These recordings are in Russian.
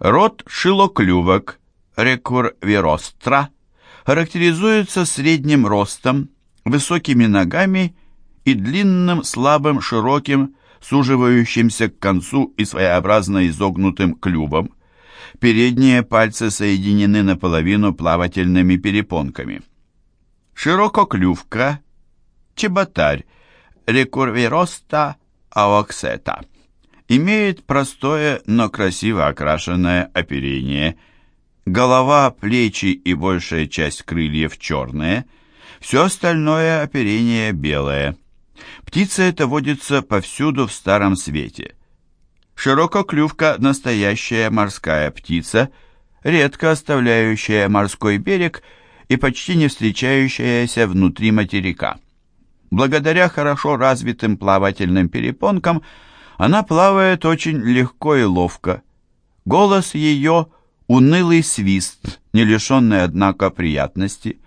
Род шилоклювок рекурвиростра характеризуется средним ростом, высокими ногами и длинным, слабым, широким, суживающимся к концу и своеобразно изогнутым клювом. Передние пальцы соединены наполовину плавательными перепонками. Ширококлювка, чеботарь, рекурвироста аоксета. Имеет простое, но красиво окрашенное оперение. Голова, плечи и большая часть крыльев черные. Все остальное оперение белое. Птица эта водится повсюду в Старом Свете. Ширококлювка – настоящая морская птица, редко оставляющая морской берег и почти не встречающаяся внутри материка. Благодаря хорошо развитым плавательным перепонкам она плавает очень легко и ловко. Голос ее – унылый свист, не лишенный, однако, приятности.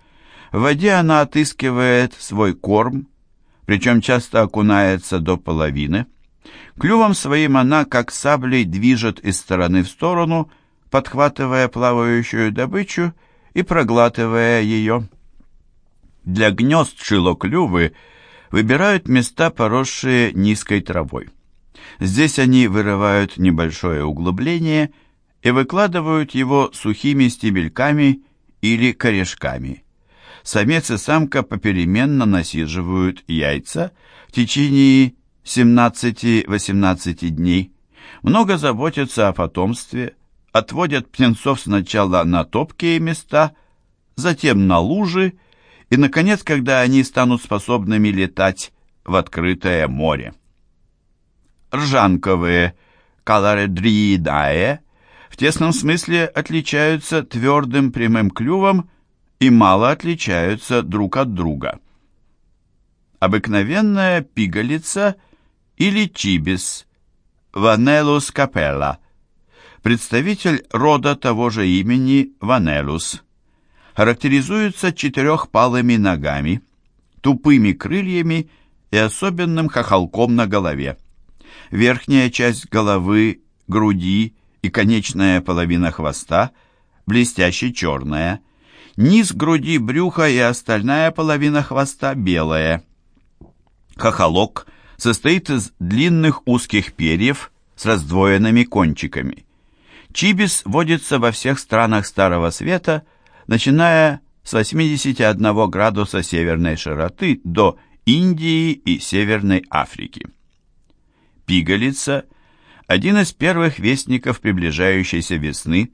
В воде она отыскивает свой корм, причем часто окунается до половины. Клювом своим она, как саблей, движет из стороны в сторону, подхватывая плавающую добычу и проглатывая ее. Для гнезд шилоклювы – выбирают места, поросшие низкой травой. Здесь они вырывают небольшое углубление и выкладывают его сухими стебельками или корешками. Самец и самка попеременно насиживают яйца в течение 17-18 дней, много заботятся о потомстве, отводят птенцов сначала на топкие места, затем на лужи и, наконец, когда они станут способными летать в открытое море. Ржанковые каларедриидае в тесном смысле отличаются твердым прямым клювом и мало отличаются друг от друга. Обыкновенная пигалица или чибис, ванелус капелла, представитель рода того же имени ванелус – характеризуется четырехпалыми ногами, тупыми крыльями и особенным хохолком на голове. Верхняя часть головы, груди и конечная половина хвоста блестяще черная, низ груди, брюха и остальная половина хвоста белая. Хохолок состоит из длинных узких перьев с раздвоенными кончиками. Чибис водится во всех странах Старого Света – начиная с 81 градуса северной широты до Индии и Северной Африки. Пигалица – один из первых вестников приближающейся весны,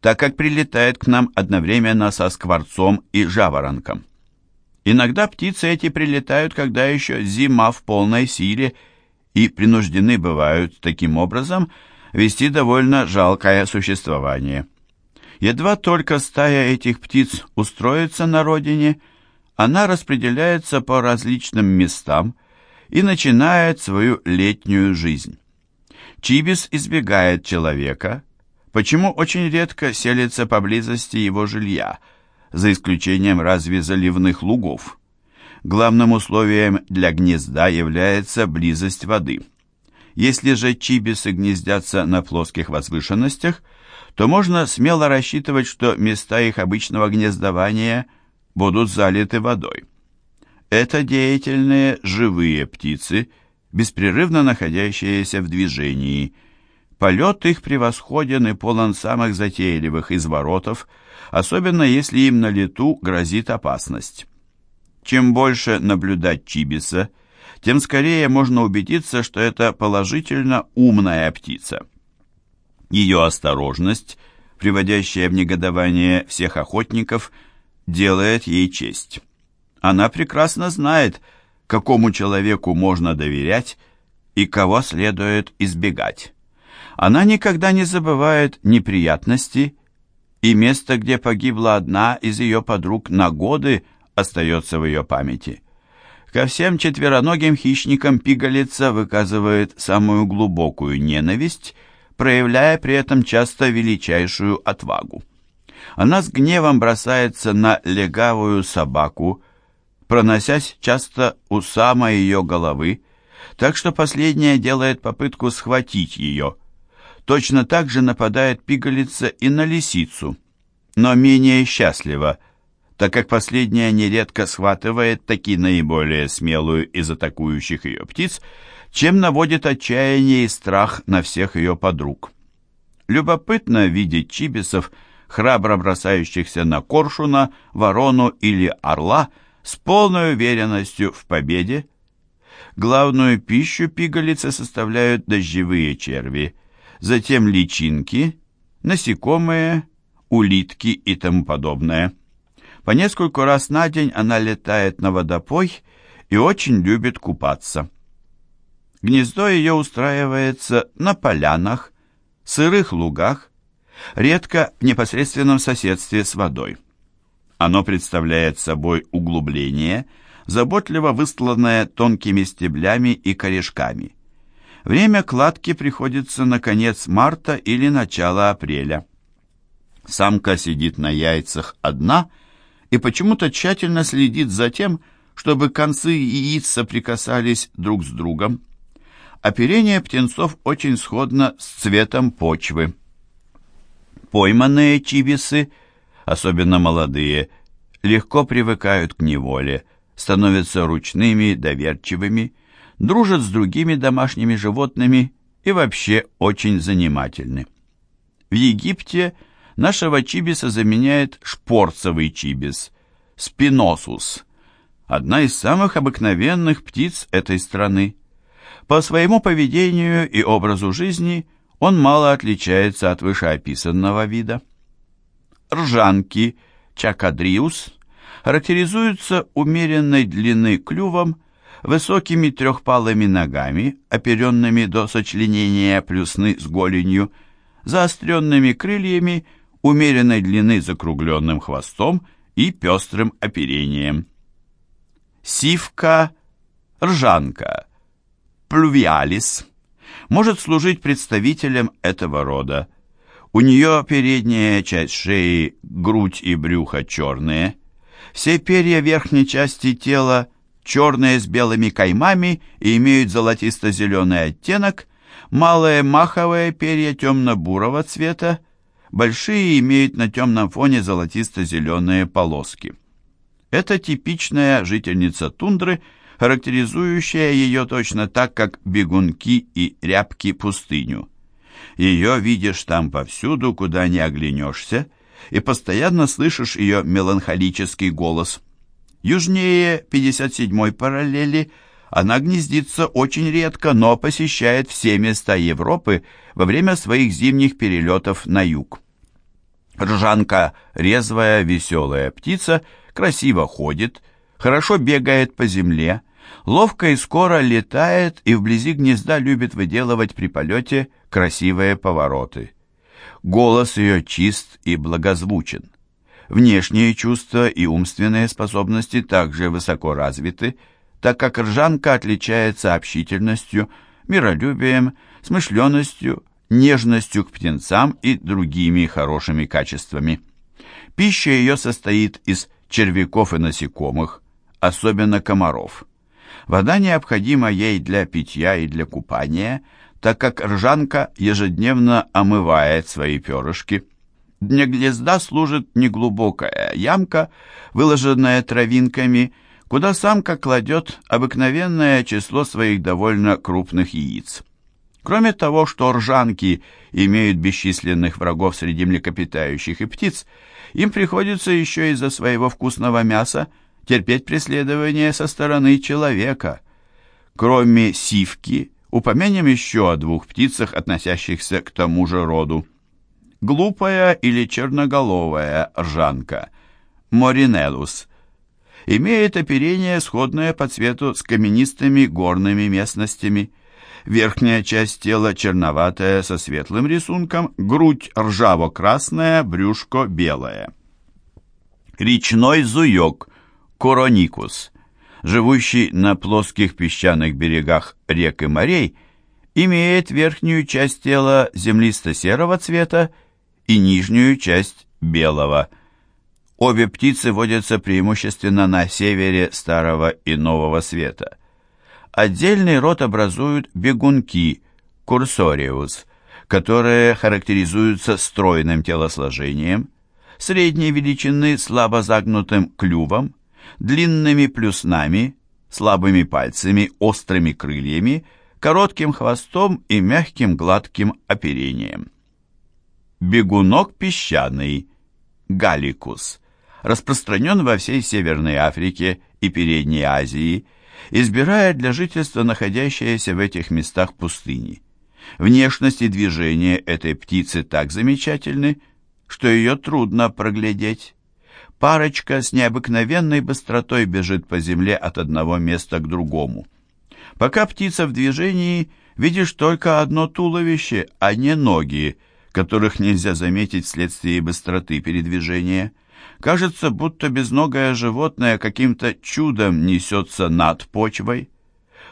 так как прилетает к нам одновременно со скворцом и жаворонком. Иногда птицы эти прилетают, когда еще зима в полной силе, и принуждены бывают таким образом вести довольно жалкое существование – Едва только стая этих птиц устроится на родине, она распределяется по различным местам и начинает свою летнюю жизнь. Чибис избегает человека, почему очень редко селится поблизости его жилья, за исключением разве заливных лугов. Главным условием для гнезда является близость воды. Если же чибисы гнездятся на плоских возвышенностях – то можно смело рассчитывать, что места их обычного гнездования будут залиты водой. Это деятельные живые птицы, беспрерывно находящиеся в движении. Полет их превосходен и полон самых затейливых изворотов, особенно если им на лету грозит опасность. Чем больше наблюдать чибиса, тем скорее можно убедиться, что это положительно умная птица. Ее осторожность, приводящая в негодование всех охотников, делает ей честь. Она прекрасно знает, какому человеку можно доверять и кого следует избегать. Она никогда не забывает неприятности, и место, где погибла одна из ее подруг на годы, остается в ее памяти. Ко всем четвероногим хищникам пигалица выказывает самую глубокую ненависть – проявляя при этом часто величайшую отвагу. Она с гневом бросается на легавую собаку, проносясь часто у самой ее головы, так что последняя делает попытку схватить ее. Точно так же нападает пигалица и на лисицу, но менее счастливо, так как последняя нередко схватывает таки наиболее смелую из атакующих ее птиц, чем наводит отчаяние и страх на всех ее подруг. Любопытно видеть чибисов, храбро бросающихся на коршуна, ворону или орла с полной уверенностью в победе. Главную пищу пигалицы составляют дождевые черви, затем личинки, насекомые, улитки и тому подобное. По нескольку раз на день она летает на водопой и очень любит купаться. Гнездо ее устраивается на полянах, сырых лугах, редко в непосредственном соседстве с водой. Оно представляет собой углубление, заботливо выстланное тонкими стеблями и корешками. Время кладки приходится на конец марта или начало апреля. Самка сидит на яйцах одна и почему-то тщательно следит за тем, чтобы концы яиц соприкасались друг с другом. Оперение птенцов очень сходно с цветом почвы. Пойманные чибисы, особенно молодые, легко привыкают к неволе, становятся ручными, доверчивыми, дружат с другими домашними животными и вообще очень занимательны. В Египте нашего чибиса заменяет шпорцевый чибис, спиносус, одна из самых обыкновенных птиц этой страны. По своему поведению и образу жизни он мало отличается от вышеописанного вида. Ржанки чакадриус характеризуются умеренной длины клювом, высокими трехпалыми ногами, оперенными до сочленения плюсны с голенью, заостренными крыльями, умеренной длины закругленным хвостом и пестрым оперением. Сивка, ржанка, плювиалис, может служить представителем этого рода. У нее передняя часть шеи, грудь и брюхо черные. Все перья верхней части тела черные с белыми каймами и имеют золотисто-зеленый оттенок, малые маховые перья темно-бурого цвета, большие имеют на темном фоне золотисто-зеленые полоски. Это типичная жительница тундры – характеризующая ее точно так, как бегунки и рябки пустыню. Ее видишь там повсюду, куда не оглянешься, и постоянно слышишь ее меланхолический голос. Южнее 57-й параллели она гнездится очень редко, но посещает все места Европы во время своих зимних перелетов на юг. Ржанка – резвая, веселая птица, красиво ходит, хорошо бегает по земле, ловко и скоро летает и вблизи гнезда любит выделывать при полете красивые повороты. Голос ее чист и благозвучен. Внешние чувства и умственные способности также высоко развиты, так как ржанка отличается общительностью, миролюбием, смышленностью, нежностью к птенцам и другими хорошими качествами. Пища ее состоит из червяков и насекомых, особенно комаров. Вода необходима ей для питья и для купания, так как ржанка ежедневно омывает свои перышки. Для гнезда служит неглубокая ямка, выложенная травинками, куда самка кладет обыкновенное число своих довольно крупных яиц. Кроме того, что ржанки имеют бесчисленных врагов среди млекопитающих и птиц, им приходится еще из-за своего вкусного мяса терпеть преследование со стороны человека. Кроме сивки, упомянем еще о двух птицах, относящихся к тому же роду. Глупая или черноголовая ржанка, Моринелус, имеет оперение, сходное по цвету с каменистыми горными местностями. Верхняя часть тела черноватая со светлым рисунком, грудь ржаво-красная, брюшко белое. Речной зуёк Короникус, живущий на плоских песчаных берегах рек и морей, имеет верхнюю часть тела землисто-серого цвета и нижнюю часть белого. Обе птицы водятся преимущественно на севере Старого и Нового Света. Отдельный род образуют бегунки, курсориус, которые характеризуются стройным телосложением, средней величины слабо загнутым клювом, длинными плюснами, слабыми пальцами, острыми крыльями, коротким хвостом и мягким гладким оперением. Бегунок песчаный, галикус, распространен во всей Северной Африке и Передней Азии, избирая для жительства находящиеся в этих местах пустыни. Внешность и движение этой птицы так замечательны, что ее трудно проглядеть. Парочка с необыкновенной быстротой бежит по земле от одного места к другому. Пока птица в движении, видишь только одно туловище, а не ноги, которых нельзя заметить вследствие быстроты передвижения. Кажется, будто безногое животное каким-то чудом несется над почвой.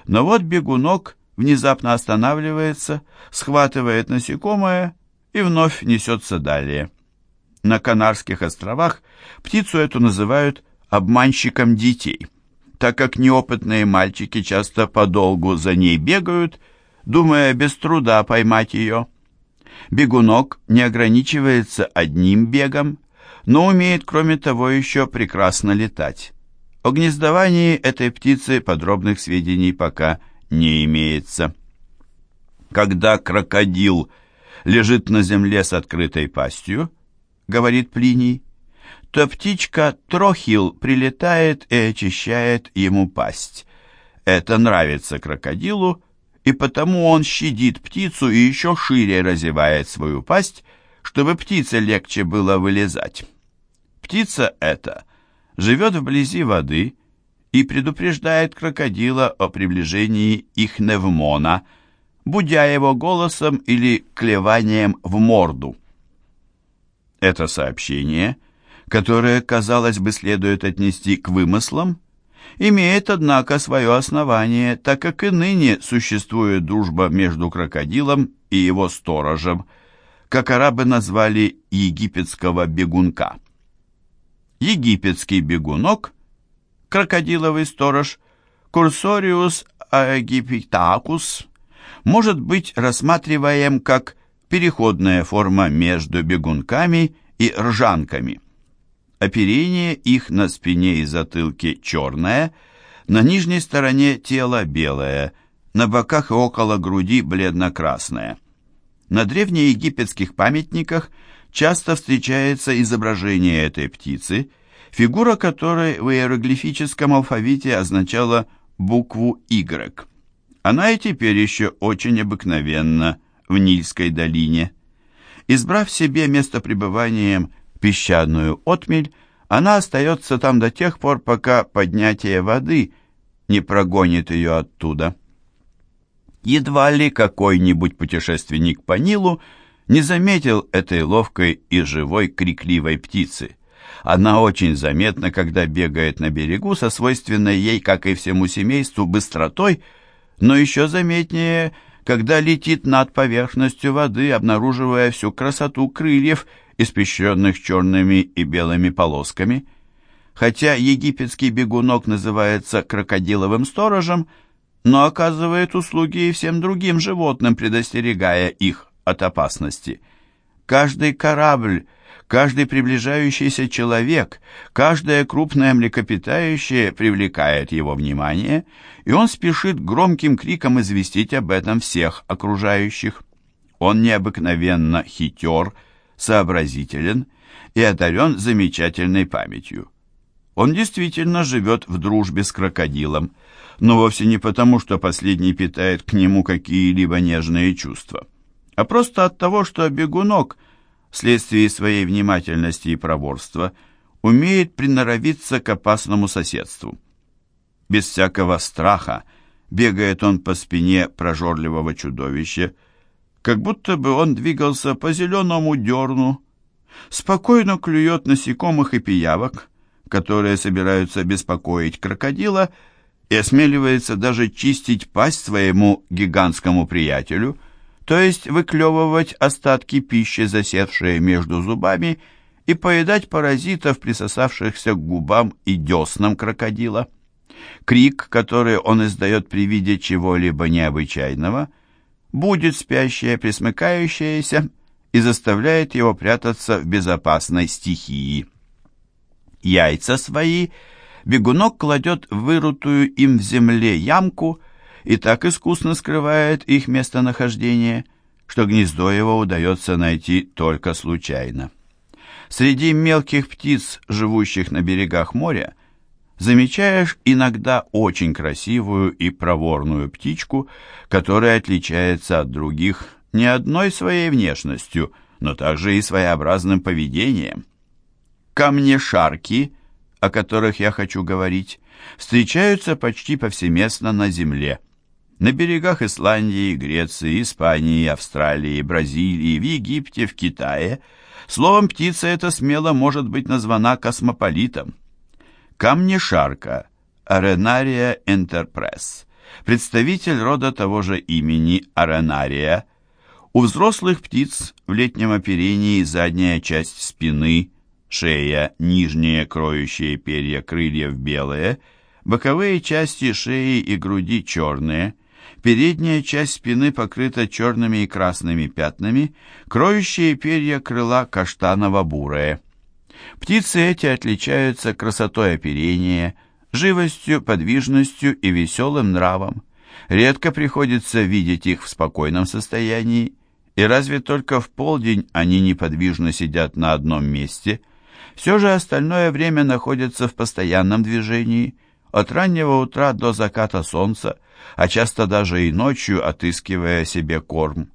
Но вот бегунок внезапно останавливается, схватывает насекомое и вновь несется далее. На Канарских островах птицу эту называют обманщиком детей, так как неопытные мальчики часто подолгу за ней бегают, думая без труда поймать ее. Бегунок не ограничивается одним бегом, но умеет, кроме того, еще прекрасно летать. О гнездовании этой птицы подробных сведений пока не имеется. Когда крокодил лежит на земле с открытой пастью, говорит Плиний, то птичка Трохил прилетает и очищает ему пасть. Это нравится крокодилу, и потому он щадит птицу и еще шире разевает свою пасть, чтобы птице легче было вылезать. Птица эта живет вблизи воды и предупреждает крокодила о приближении их невмона, будя его голосом или клеванием в морду. Это сообщение, которое, казалось бы, следует отнести к вымыслам, имеет, однако, свое основание, так как и ныне существует дружба между крокодилом и его сторожем, как арабы назвали египетского бегунка. Египетский бегунок, крокодиловый сторож, Курсориус аэгипитакус, может быть рассматриваем как переходная форма между бегунками и ржанками. Оперение их на спине и затылке черное, на нижней стороне тела белое, на боках и около груди бледно-красное. На древнеегипетских памятниках часто встречается изображение этой птицы, фигура которой в иероглифическом алфавите означала букву «Y». Она и теперь еще очень обыкновенна в Нильской долине. Избрав себе место пребывания песчаную отмель, она остается там до тех пор, пока поднятие воды не прогонит ее оттуда. Едва ли какой-нибудь путешественник по Нилу не заметил этой ловкой и живой крикливой птицы. Она очень заметна, когда бегает на берегу со свойственной ей, как и всему семейству, быстротой, но еще заметнее – когда летит над поверхностью воды, обнаруживая всю красоту крыльев, испещренных черными и белыми полосками. Хотя египетский бегунок называется крокодиловым сторожем, но оказывает услуги и всем другим животным, предостерегая их от опасности. Каждый корабль Каждый приближающийся человек, каждое крупное млекопитающее привлекает его внимание, и он спешит громким криком известить об этом всех окружающих. Он необыкновенно хитер, сообразителен и одарен замечательной памятью. Он действительно живет в дружбе с крокодилом, но вовсе не потому, что последний питает к нему какие-либо нежные чувства, а просто от того, что бегунок – вследствие своей внимательности и проворства, умеет приноровиться к опасному соседству. Без всякого страха бегает он по спине прожорливого чудовища, как будто бы он двигался по зеленому дерну, спокойно клюет насекомых и пиявок, которые собираются беспокоить крокодила, и осмеливается даже чистить пасть своему гигантскому приятелю – то есть выклевывать остатки пищи, засевшие между зубами, и поедать паразитов, присосавшихся к губам и деснам крокодила. Крик, который он издает при виде чего-либо необычайного, будет спящее присмыкающееся и заставляет его прятаться в безопасной стихии. Яйца свои бегунок кладет в вырутую им в земле ямку и так искусно скрывает их местонахождение, что гнездо его удается найти только случайно. Среди мелких птиц, живущих на берегах моря, замечаешь иногда очень красивую и проворную птичку, которая отличается от других не одной своей внешностью, но также и своеобразным поведением. Камнешарки, о которых я хочу говорить, встречаются почти повсеместно на Земле. На берегах Исландии, Греции, Испании, Австралии, Бразилии, в Египте, в Китае. Словом, птица эта смело может быть названа космополитом. Камнешарка, Аренария Энтерпресс, представитель рода того же имени Аренария. У взрослых птиц в летнем оперении задняя часть спины, шея, нижние кроющие перья крыльев белые, боковые части шеи и груди черные, передняя часть спины покрыта черными и красными пятнами, кроющие перья крыла каштаново-бурые. Птицы эти отличаются красотой оперения, живостью, подвижностью и веселым нравом. Редко приходится видеть их в спокойном состоянии, и разве только в полдень они неподвижно сидят на одном месте. Все же остальное время находятся в постоянном движении, от раннего утра до заката солнца, а часто даже и ночью отыскивая себе корм.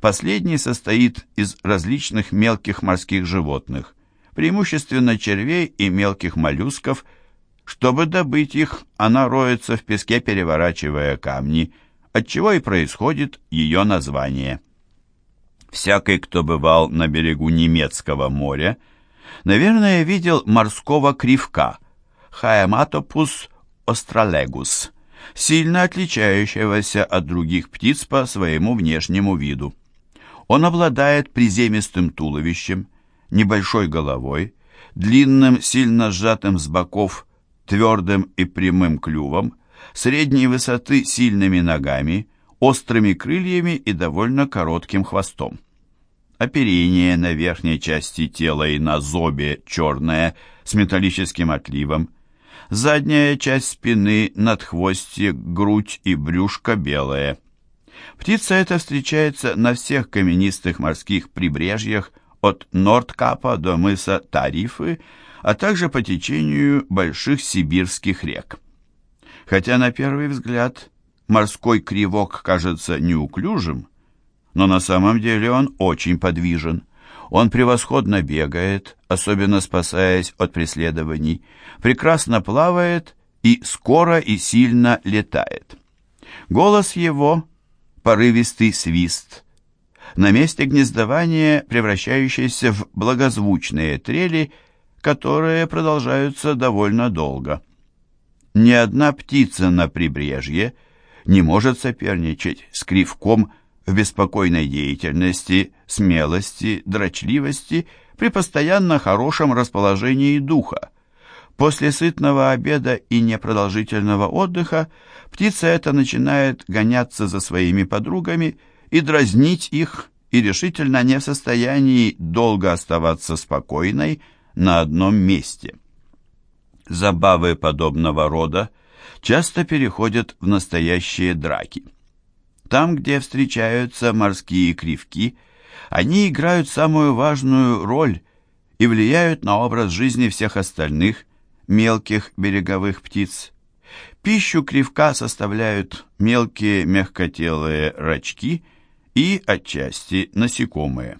Последний состоит из различных мелких морских животных, преимущественно червей и мелких моллюсков. Чтобы добыть их, она роется в песке, переворачивая камни, отчего и происходит ее название. Всякий, кто бывал на берегу немецкого моря, наверное, видел морского кривка Хаематопус остролегус, сильно отличающегося от других птиц по своему внешнему виду. Он обладает приземистым туловищем, небольшой головой, длинным, сильно сжатым с боков, твердым и прямым клювом, средней высоты сильными ногами, острыми крыльями и довольно коротким хвостом. Оперение на верхней части тела и на зобе черное с металлическим отливом, задняя часть спины, надхвостье, грудь и брюшко белое. Птица эта встречается на всех каменистых морских прибрежьях от Нордкапа до мыса Тарифы, а также по течению больших сибирских рек. Хотя на первый взгляд морской кривок кажется неуклюжим, но на самом деле он очень подвижен. Он превосходно бегает, особенно спасаясь от преследований, прекрасно плавает и скоро и сильно летает. Голос его — порывистый свист — на месте гнездования превращающиеся в благозвучные трели, которые продолжаются довольно долго. Ни одна птица на прибрежье не может соперничать с кривком в беспокойной деятельности, смелости, дрочливости при постоянно хорошем расположении духа. После сытного обеда и непродолжительного отдыха птица эта начинает гоняться за своими подругами и дразнить их, и решительно не в состоянии долго оставаться спокойной на одном месте. Забавы подобного рода часто переходят в настоящие драки. Там, где встречаются морские кривки, они играют самую важную роль и влияют на образ жизни всех остальных мелких береговых птиц. Пищу кривка составляют мелкие мягкотелые рачки – и, отчасти, насекомые.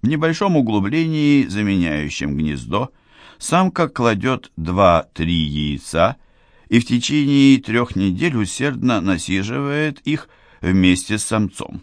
В небольшом углублении, заменяющем гнездо, самка кладет 2-3 яйца и в течение трех недель усердно насиживает их вместе с самцом.